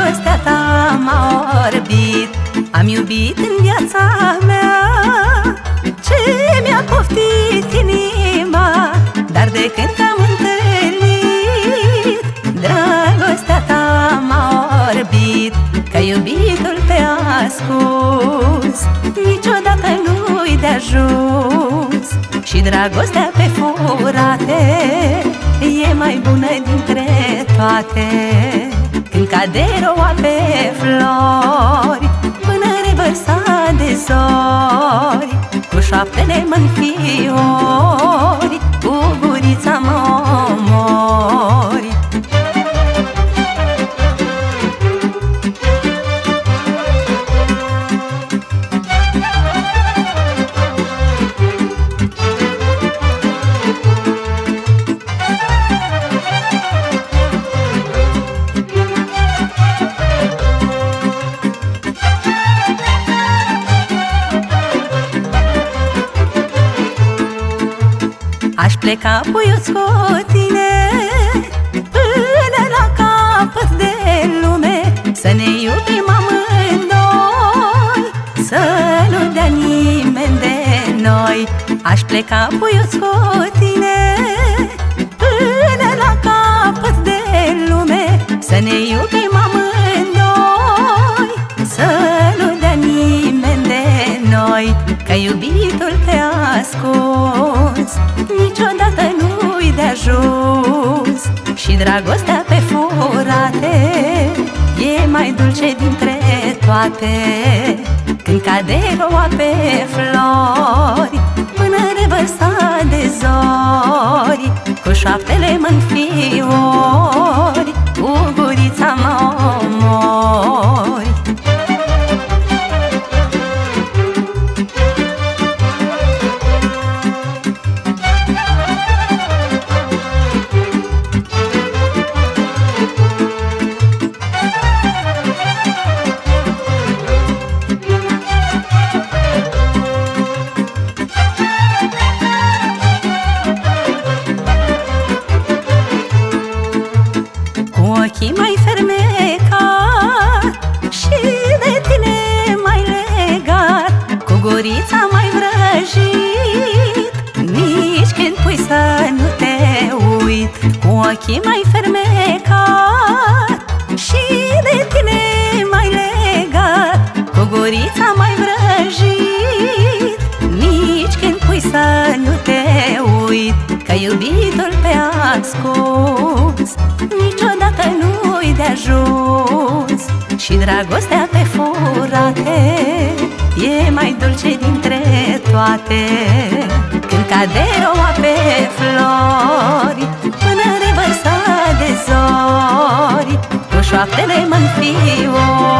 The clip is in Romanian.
dragostea ta m-a orbit Am iubit în viața mea. Ce mi-a poftit inima Dar de când am întâlnit Dragostea ta m-a orbit Că iubitul te-a ascuns. Niciodată nu-i de ajuns Și dragostea pe furate E mai bună dintre toate. Când cade roa pe flori vărsa de zori Cu șaptele mă Aș pleca puiuț cu tine Până la capăt de lume. Să ne iubim amândoi Să nu dea nimeni de noi. Aș pleca puiuț cu tine Până la capăt de lume. Să ne iubim amândoi Să nu dea nimeni de noi. Că iubitul te ascuns dragostea pe furate E mai dulce dintre toate. Când cade roa pe flori Până revărsa de zori Cu șoaptele mă Cu gurița mai vrăjit Nici când pui să nu te uit. Cu ochii mai fermecat Și de tine mai legat. Cu gurița mai vrăjit Nici când pui să nu te uit. Că iubitul pe ascuns Niciodată nu-i de ajuns. Și dragostea pe furate E mai dulce dintre toate. Când cade roa pe flori Până revărsa de zori Cu șoaptele mă fiori